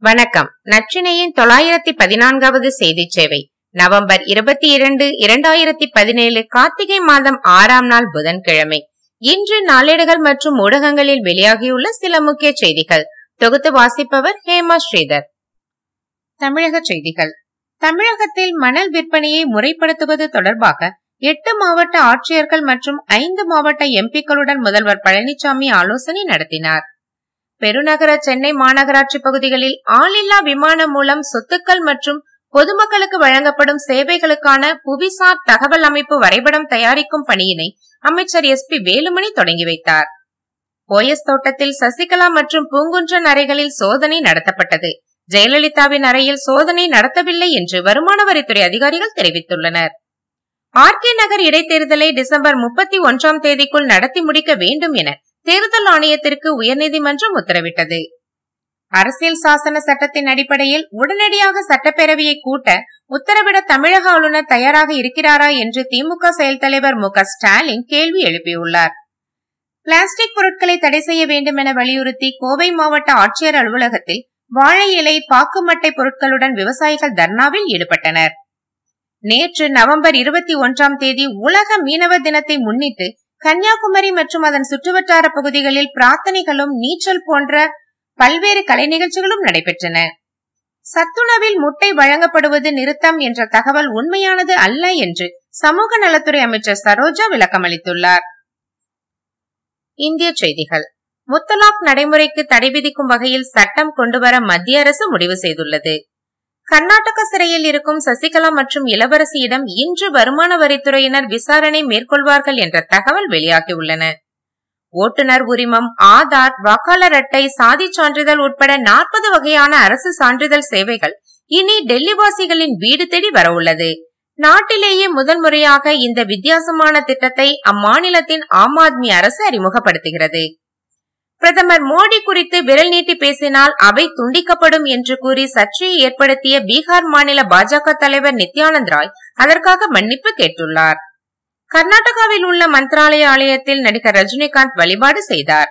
வணக்கம். நச்சினையின் தொள்ளாயிரத்தி பதினான்காவது செய்தி சேவை. நவம்பர் இருபத்தி இரண்டு இரண்டாயிரத்தி பதினேழு கார்த்திகை மாதம் ஆறாம் நாள் புதன்கிழமை. இன்று நாளேடுகள் மற்றும் ஊடகங்களில் வெளியாகியுள்ள சில முக்கிய செய்திகள். தொகுத்து வாசிப்பவர் ஹேமா ஸ்ரீதர். தமிழக செய்திகள். தமிழகத்தில் மணல் விற்பனையை முறைப்படுத்துவது தொடர்பாக எட்டு மாவட்ட ஆட்சியர்கள் மற்றும் ஐந்து மாவட்ட எம்பிக்களுடன் முதல்வர் பழனிசாமி ஆலோசனை நடத்தினார். பெருநகர சென்னை மாநகராட்சி பகுதிகளில் ஆளில்லா விமானம் மூலம் சொத்துக்கள் மற்றும் பொதுமக்களுக்கு வழங்கப்படும் சேவைகளுக்கான புவிசார் தகவல் அமைப்பு வரைபடம் தயாரிக்கும் பணியினை அமைச்சர் எஸ் பி வேலுமணி தொடங்கி வைத்தார். போயஸ் தோட்டத்தில் சசிகலா மற்றும் பூங்குன்றன் அறைகளில் சோதனை நடத்தப்பட்டது. ஜெயலலிதாவின் அறையில் சோதனை நடத்தவில்லை என்று வருமான வரித்துறை அதிகாரிகள் தெரிவித்துள்ளனர். ஆர் கே நகர் இடைத்தேர்தலை டிசம்பர் முப்பத்தி ஒன்றாம் தேதிக்குள் நடத்தி முடிக்க வேண்டும் என தேர்தல் ஆணையத்திற்கு உயர்நீதிமன்றம் உத்தரவிட்டது. அரசியல் சாசன சட்டத்தின் அடிப்படையில் உடனடியாக சட்டப்பேரவையை கூட்ட உத்தரவிட தமிழக ஆளுநர் தயாராக இருக்கிறாரா என்று திமுக செயல் தலைவர் மு ஸ்டாலின் கேள்வி எழுப்பியுள்ளார். பிளாஸ்டிக் பொருட்களை தடை செய்ய வேண்டும் என வலியுறுத்தி கோவை மாவட்ட ஆட்சியர் அலுவலகத்தில் வாழை இலை பாக்குமட்டை பொருட்களுடன் விவசாயிகள் தர்ணாவில் ஈடுபட்டனர். நேற்று நவம்பர் இருபத்தி ஒன்றாம் தேதி உலக மீனவ தினத்தை முன்னிட்டு கன்னியாகுமரி மற்றும் அதன் சுற்றுவட்டார பகுதிகளில் பிரார்த்தனைகளும் நீச்சல் போன்ற பல்வேறு கலை நிகழ்ச்சிகளும் நடைபெற்றன. சத்துணவில் முட்டை வழங்கப்படுவது நிறுத்தம் என்ற தகவல் உண்மையானது அல்ல என்று சமூக நலத்துறை அமைச்சர் சரோஜா விளக்கமளித்துள்ளார். இந்திய செய்திகள். முத்தலாக் நடைமுறைக்கு தடை விதிக்கும் வகையில் சட்டம் கொண்டுவர மத்திய அரசு முடிவு செய்துள்ளது. கர்நாடக சிறையில் இருக்கும் சசிகலா மற்றும் இளவரசியிடம் இன்று வருமான வரித்துறையினர் விசாரணை மேற்கொள்வார்கள் என்ற தகவல் வெளியாகியுள்ளன. ஓட்டுநர் உரிமம் ஆதார் வாக்காளர் அட்டை சாதி சான்றிதழ் உட்பட நாற்பது வகையான அரசு சான்றிதழ் சேவைகள் இனி டெல்லிவாசிகளின் வீடு தேடி வரவுள்ளது. நாட்டிலேயே முதல் முறையாக இந்த வித்தியாசமான திட்டத்தை அம்மாநிலத்தின் ஆம் ஆத்மி அரசு அறிமுகப்படுத்துகிறது. பிரதமர் மோடி குறித்து விரல் நீட்டி பேசினால் அவை துண்டிக்கப்படும் என்று கூறி சர்ச்சையை ஏற்படுத்திய பீகார் மாநில பாஜக தலைவர் நித்யானந்த் ராய் அதற்காக மன்னிப்பு கேட்டுள்ளார். கர்நாடகாவில் உள்ள மந்திராலய ஆலயத்தில் நடிகர் ரஜினிகாந்த் வழிபாடு செய்தார்.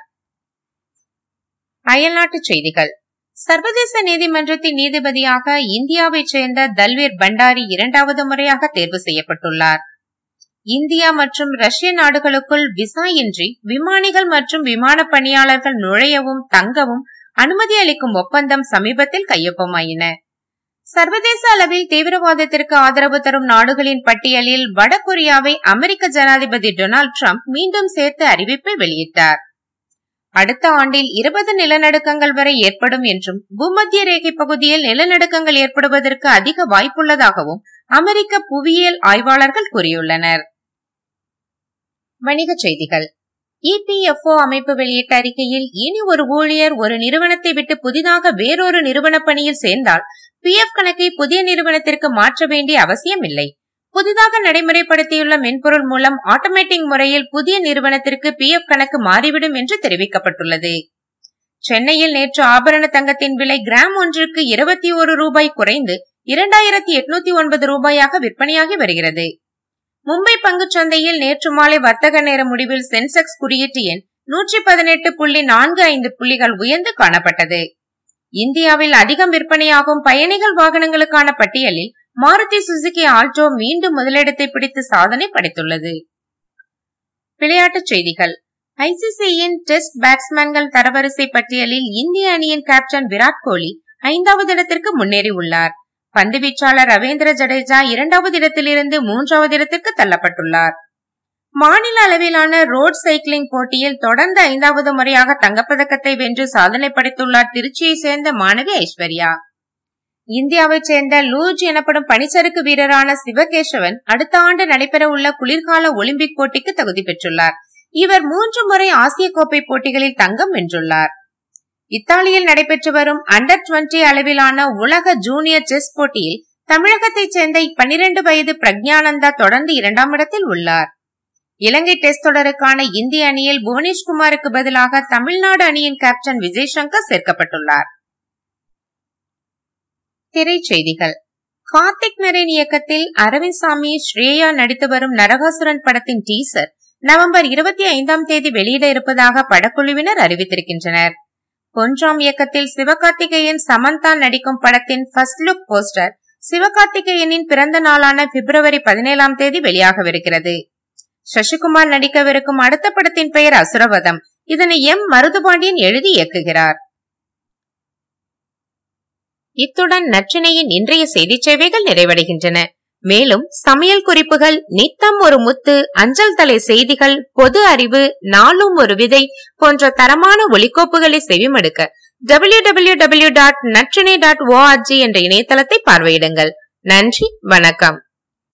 அயல்நாட்டுச் செய்திகள். சர்வதேச நீதிமன்றத்தின் நீதிபதியாக இந்தியாவைச் சேர்ந்த தல்வீர் பண்டாரி இரண்டாவது முறையாக தேர்வு செய்யப்பட்டுள்ளார். இந்தியா மற்றும் ரஷ்ய நாடுகளுக்குள் விசா இன்றி விமானிகள் மற்றும் விமான பணியாளர்கள் நுழையவும் தங்கவும் அனுமதி அளிக்கும் ஒப்பந்தம் சமீபத்தில் கையொப்பமாயின. சர்வதேச அளவில் தீவிரவாதத்திற்கு ஆதரவு தரும் நாடுகளின் பட்டியலில் வடகொரியாவை அமெரிக்க ஜனாதிபதி டொனால்டு டிரம்ப் மீண்டும் சேர்த்து அறிவிப்பை வெளியிட்டார். அடுத்த ஆண்டில் இருபது நிலநடுக்கங்கள் வரை ஏற்படும் என்றும் பூமத்திய ரேகை பகுதியில் நிலநடுக்கங்கள் ஏற்படுவதற்கு அதிக வாய்ப்புள்ளதாகவும் அமெரிக்க புவியியல் ஆய்வாளர்கள் கூறியுள்ளனர். வணிகச் செய்திகள். இபிஎஃப்ஓ அமைப்பு வெளியிட்ட அறிக்கையில் இனி ஒரு ஊழியர் ஒரு நிறுவனத்தை விட்டு புதிதாக வேறொரு நிறுவன பணியில் சேர்ந்தால் பி எஃப் கணக்கை புதிய நிறுவனத்திற்கு மாற்ற வேண்டிய அவசியம் இல்லை. புதிதாக நடைமுறைப்படுத்தியுள்ள மென்பொருள் மூலம் ஆட்டோமேட்டிக் முறையில் புதிய நிறுவனத்திற்கு பி எஃப் கணக்கு மாறிவிடும் என்று தெரிவிக்கப்பட்டுள்ளது. சென்னையில் நேற்று ஆபரண தங்கத்தின் விலை கிராம் ஒன்றுக்கு இருபத்தி ஒரு ரூபாய் குறைந்து இரண்டாயிரத்தி எட்நூத்தி ஒன்பது ரூபாயாக விற்பனையாகி வருகிறது. மும்பை சந்தையில் நேற்று மாலை வர்த்தக நேர முடிவில் சென்செக்ஸ் குறியீட்டு எண் நூற்றி பதினெட்டு புள்ளி நான்கு ஐந்து புள்ளிகள் உயர்ந்து காணப்பட்டது. இந்தியாவில் அதிகம் விற்பனையாகும் பயணிகள் வாகனங்களுக்கான பட்டியலில் மாருதி சுசுகி ஆல்டோ மீண்டும் முதலிடத்தை பிடித்து சாதனை படைத்துள்ளது. விளையாட்டுச் செய்திகள். ஐசிசியின் டெஸ்ட் பேட்ஸ்மேன்கள் தரவரிசை பட்டியலில் இந்திய அணியின் கேப்டன் விராட் கோலி ஐந்தாவது இடத்திற்கு முன்னேறியுள்ளார். பந்து வீச்சாளர் ரவீந்திர ஜடேஜா இரண்டாவது இடத்திலிருந்து மூன்றாவது இடத்திற்கு தள்ளப்பட்டுள்ளார். மாநில அளவிலான ரோட் சைக்கிளிங் போட்டியில் தொடர்ந்து ஐந்தாவது முறையாக தங்கப்பதக்கத்தை வென்று சாதனை படைத்துள்ளார் திருச்சியை சேர்ந்த மாணவி ஐஸ்வர்யா. இந்தியாவைச் சேர்ந்த லூஜ் எனப்படும் பனிச்சறுக்கு வீரரான சிவகேசவன் அடுத்த ஆண்டு நடைபெற உள்ள குளிர்கால ஒலிம்பிக் போட்டிக்கு தகுதி பெற்றுள்ளார். இவர் மூன்று முறை ஆசிய கோப்பை போட்டிகளில் தங்கம் வென்றுள்ளார். இத்தாலியில் நடைபெற்று வரும் அண்டர் டுவெண்டி அளவிலான உலக ஜூனியர் செஸ் போட்டியில் தமிழகத்தைச் சேர்ந்த பனிரெண்டு வயது பிரக்ஞானந்தா தொடர்ந்து இரண்டாம் இடத்தில் உள்ளார். இலங்கை டெஸ்ட் தொடருக்கான இந்திய அணியில் புவனேஷ்குமாருக்கு பதிலாக தமிழ்நாடு அணியின் கேப்டன் விஜய் சங்கர் சேர்க்கப்பட்டுள்ளார். திரைச்செய்திகள். கார்த்திக் நரேன் இயக்கத்தில் அரவிந்த் சாமி ஸ்ரேயா நடித்து வரும் நரகாசுரன் படத்தின் டீசர் நவம்பர் இருபத்தி ஐந்தாம் தேதி வெளியிட இருப்பதாக படக்குழுவினர் அறிவித்திருக்கின்றனர். பொன்றாம் இயக்கத்தில் சிவகார்த்திகேயன் சமந்தா நடிக்கும் படத்தின் ஃபர்ஸ்ட் லுக் போஸ்டர் சிவகார்த்திகேயனின் பிறந்த நாளான பிப்ரவரி பதினேழாம் தேதி வெளியாகவிருக்கிறது. சசிகுமார் நடிக்கவிருக்கும் அடுத்த படத்தின் பெயர் அசுரவதம். இதனை எம். மருதுபாண்டியன் எழுதி இயக்குகிறார். இத்துடன் நற்றினையின் இன்றைய செய்தி சேவைகள் நிறைவடைகின்றன. மேலும் சமையல் குறிப்புகள் நித்தம் ஒரு முத்து அஞ்சல் தலை செய்திகள் பொது அறிவு நாளும் ஒரு விதை போன்ற தரமான ஒலிக்கோப்புகளை செவிமடுக்க W W W dot Natrinai dot ORG என்ற இணையதளத்தை பார்வையிடுங்கள். நன்றி வணக்கம்.